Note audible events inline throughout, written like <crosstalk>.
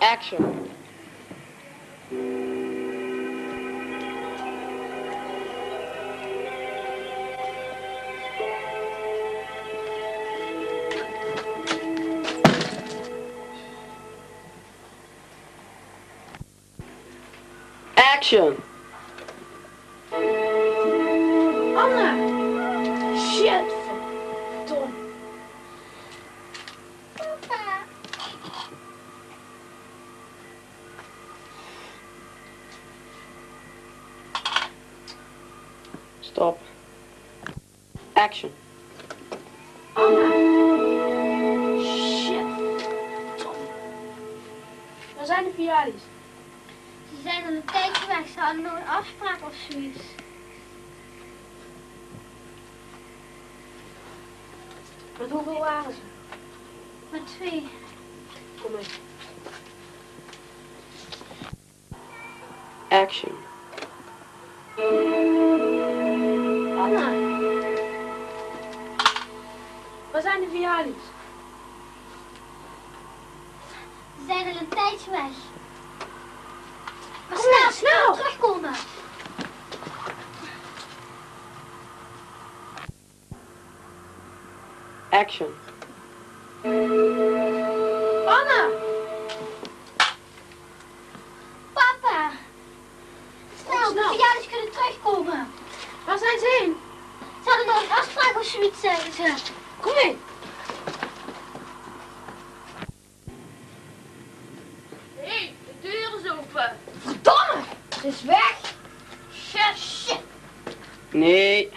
Action. Action. Met hoeveel waren ze? Met twee. Kom mee. Action. Is weg! Shit, shit. Nee.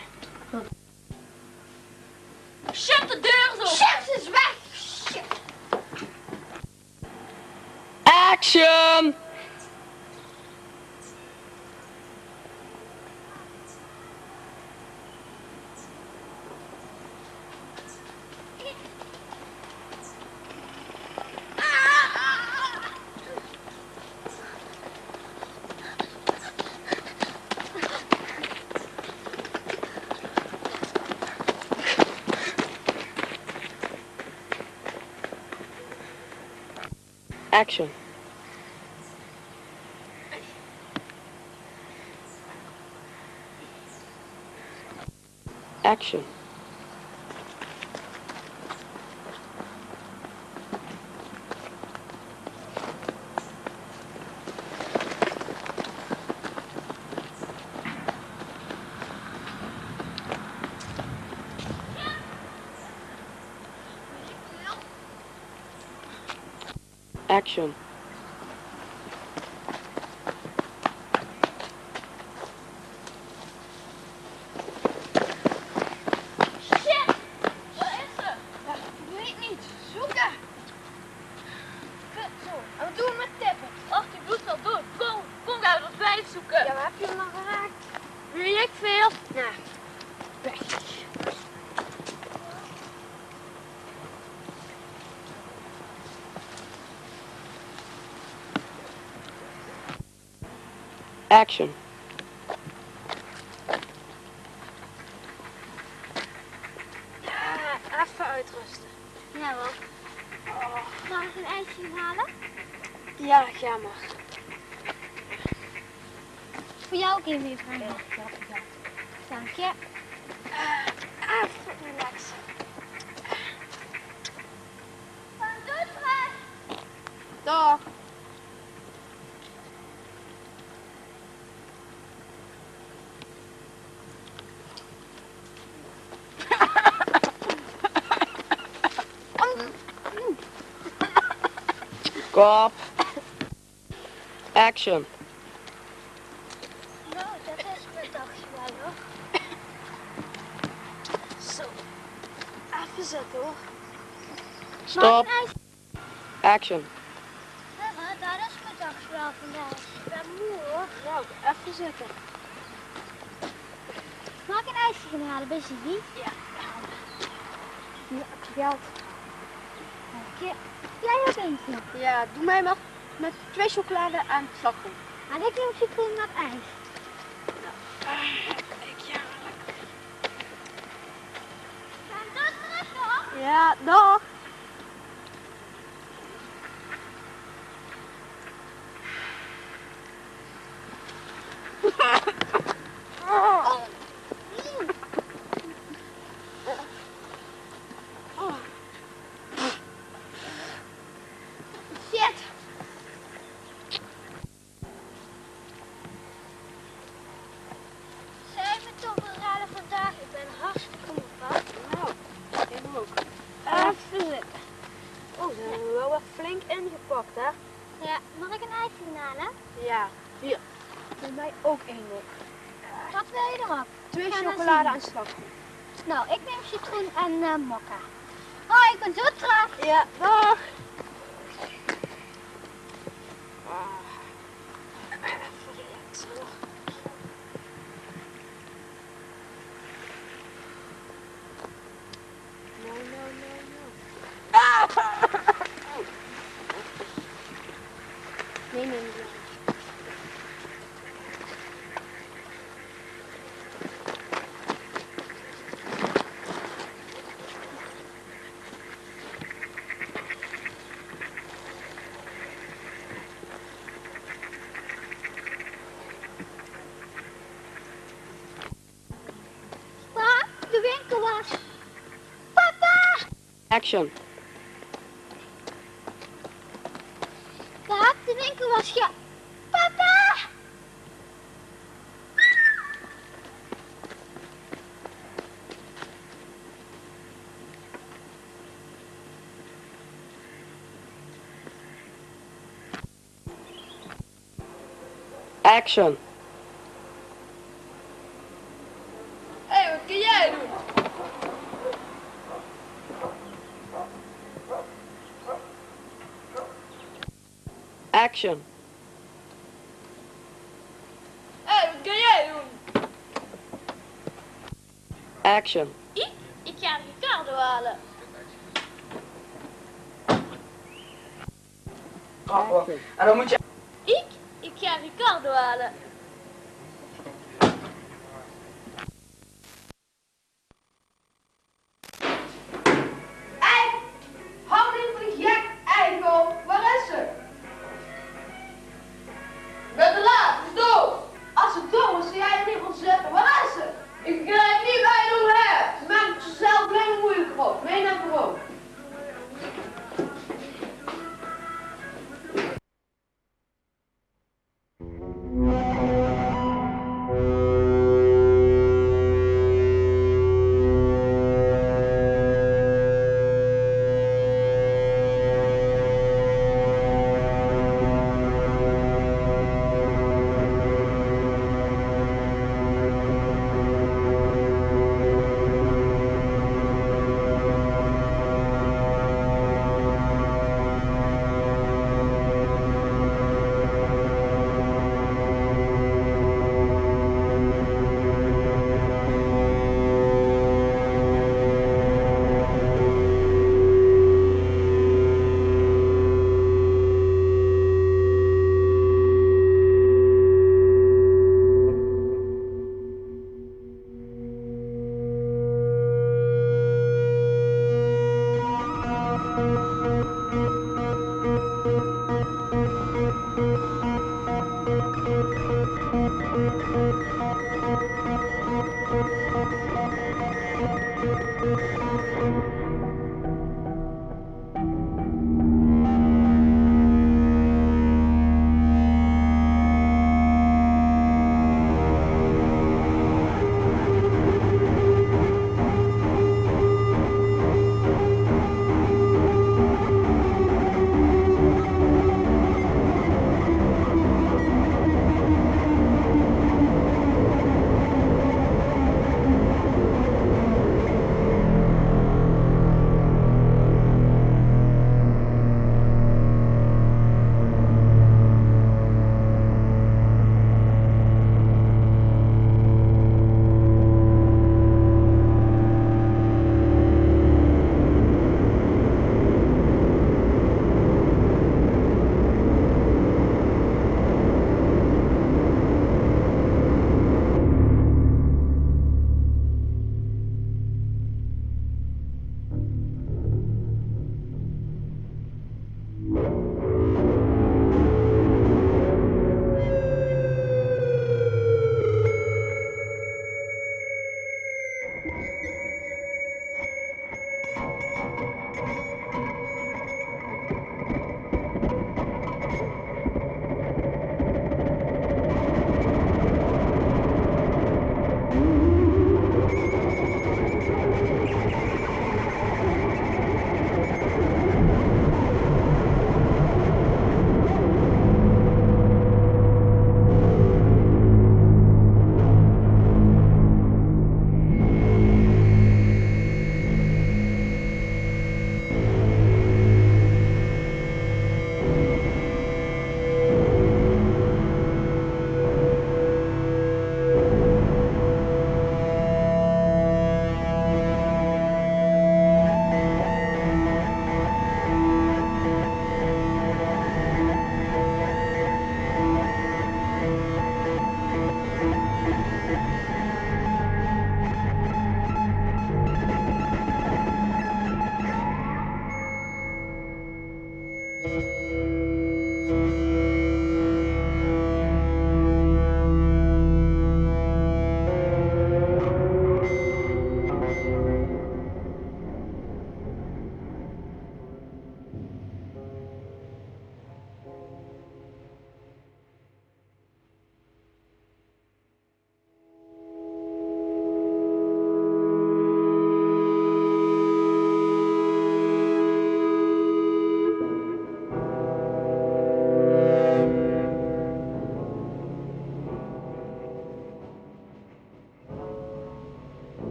Action. Action. Action. Action. Ja, even uitrusten. Ja, wel. Mag ik een ijsje halen? Ja, ga maar. Voor jou ook even gaan. ja, ja. Dank je. Even relaxen. Dag. Kop. Action. Nou, dat is mijn dagje wel hoor. Zo. Even zitten hoor. Stop. Ik? Action. Mama, dat is mijn dagje wel vandaag. Ik ben moe hoor. Nou, even zitten. Mag ik een ijsje gaan halen bij Ziggy? Ja. Ja, geld. Dank je. Jij ook eentje. Ja, doe mij maar met twee chocolade en slagroom. Haal ik een citroen met ijs. Ik ja. En dat terug hoor. Ja, dag. hè? Ja, mag ik een ijsje halen? Ja. Hier. Bij mij Wat wil je erop? Twee chocolade zien. aan slag. Nou, ik neem citroen en eh mokka. Hoi, ik ben zo terug. Ja, dag. Action. Pa, de winkel was ja. Papa! Action. Action. Hé, hey, wat kun jij doen? Action. Ik? Ik ga Ricardo halen. Action. En dan moet je Ik? Ik ga Ricardo halen.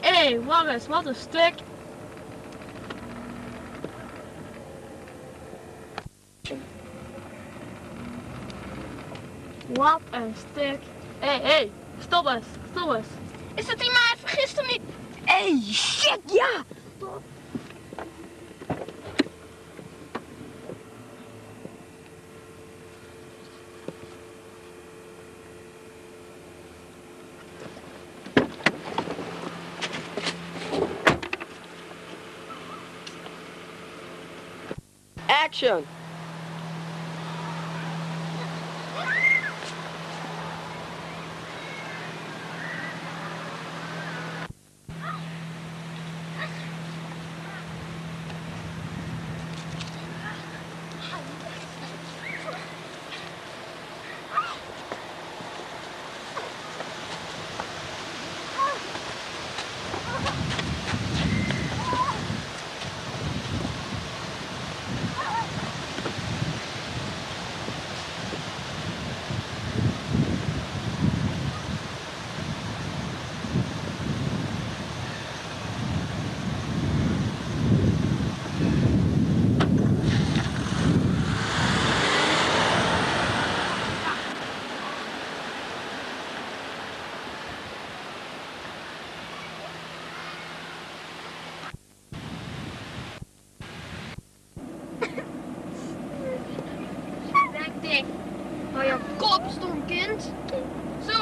Hey, hey, eens, wat een stuk. Wat een stuk. Hé, hey, hé, hey, stop eens, stop eens. Is het die maar vergist hem niet? Hey, shit, ja! Action.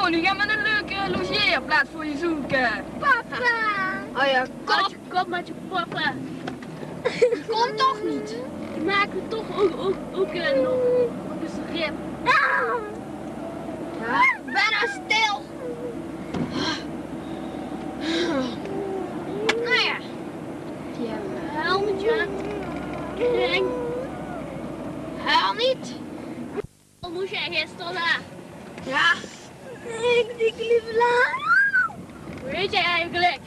Zo, nu gaan we een leuke logeerplaats voor je zoeken. Papa. Hou je kop. Kom met je papa. <laughs> Kom toch niet. Maak het toch ook, ook, ook eh, nog, nog eens een grip. Ja, ben nou stil. Nou ja. Je hebt een helmetje. Kring. Huil niet. Wat moest jij gisteren? Ja. Lieve la. Hoe heet jij eigenlijk?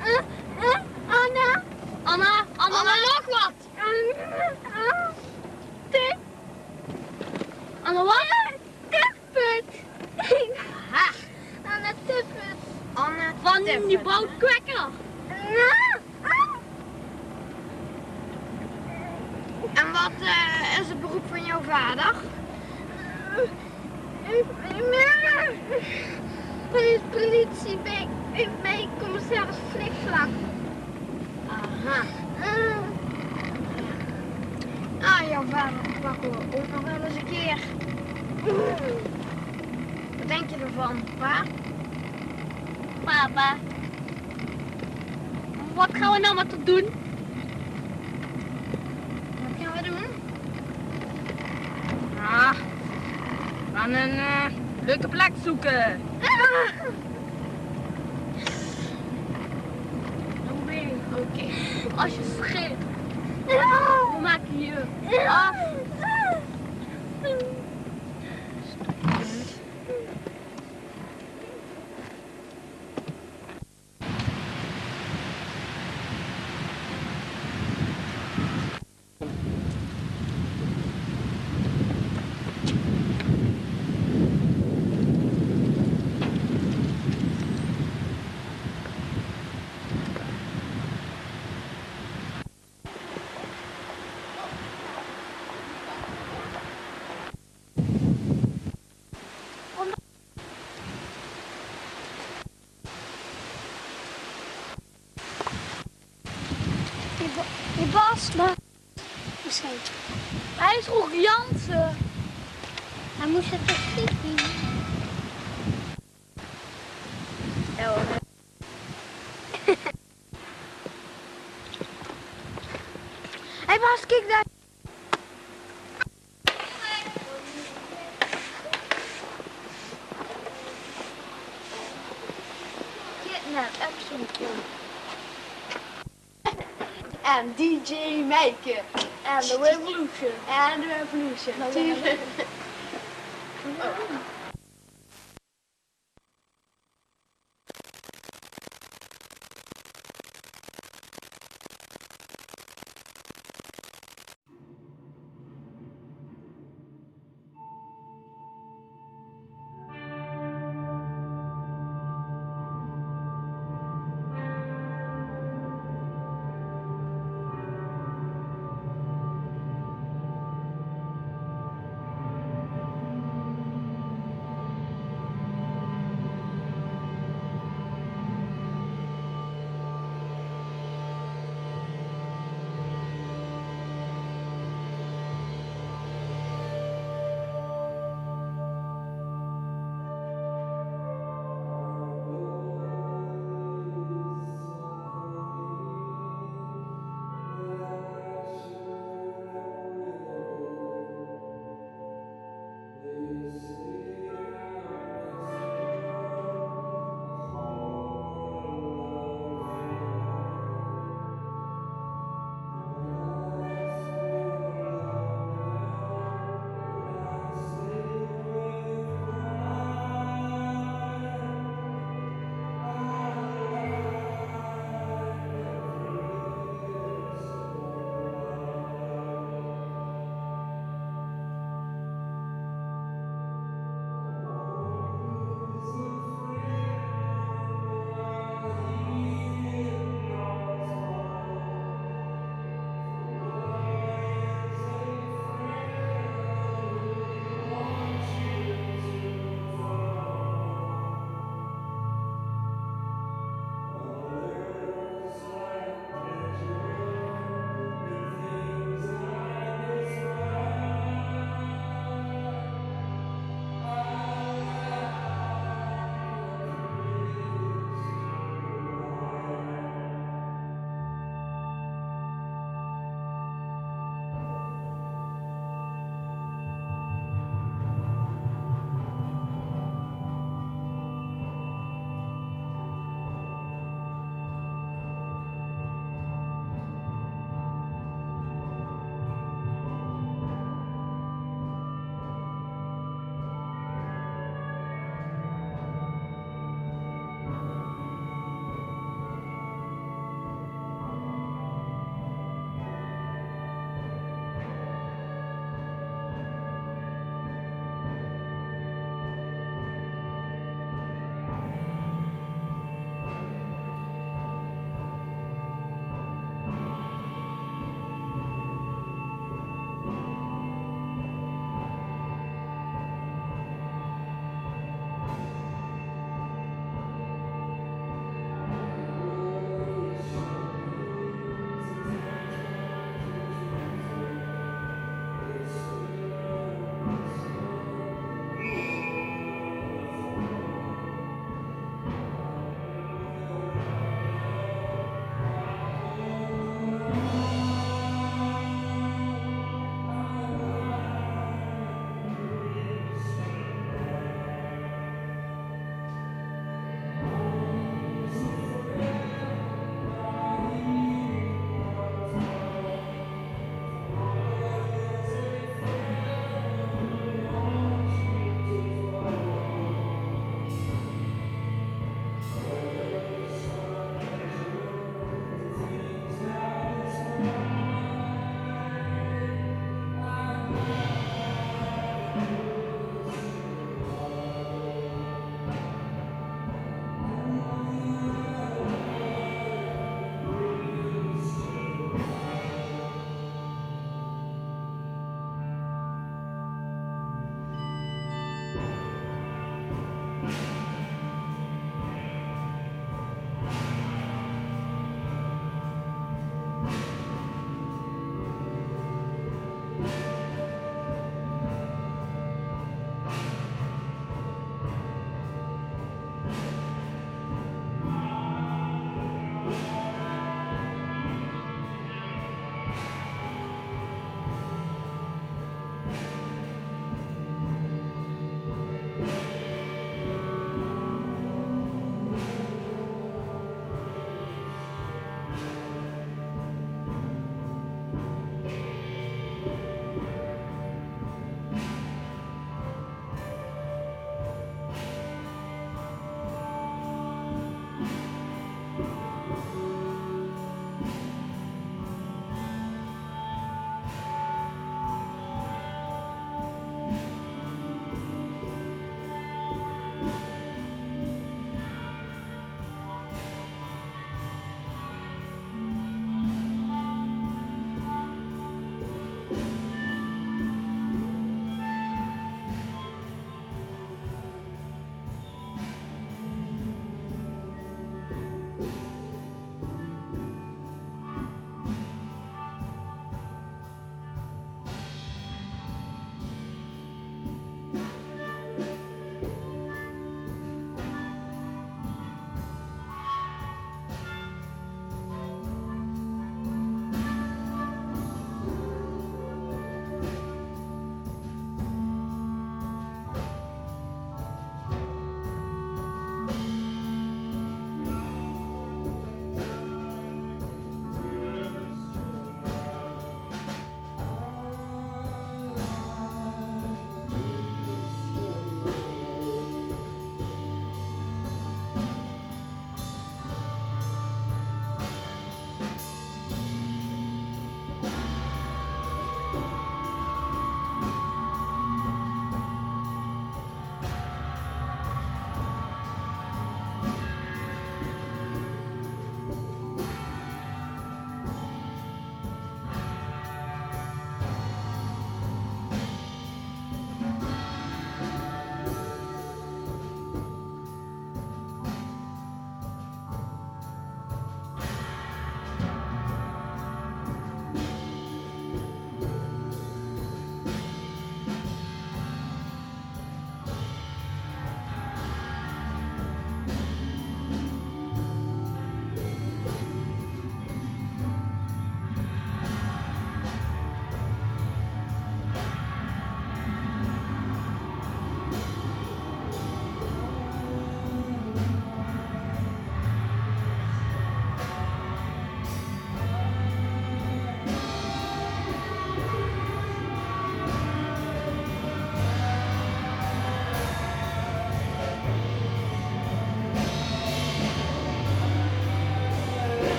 Uh, uh, Anna. Anna, Anna, Anna nog wat. Anna. Tip. Anna wat? Tippet. Anna Tippet. Anna van die bouwkwekker. En wat uh, is het beroep van jouw vader? Is politie bij, bij commissaris Flikvlak. Aha. Ah, jouw vader pakken we ook nog wel eens een keer. Wat denk je ervan, pa? Papa. Wat gaan we nou met het doen? Wat gaan we doen? Ah, we gaan een eh, leuke plek zoeken. Oké, als je scheelt, we maken je af. Je, ba- je Bas, maar... Misschien. Hij is toch Jansen? Hij moest het toch zien. Bas, kijk daar. Kidnap, action En DJ Meike. And the revolution. En de Revolution. Natuurlijk.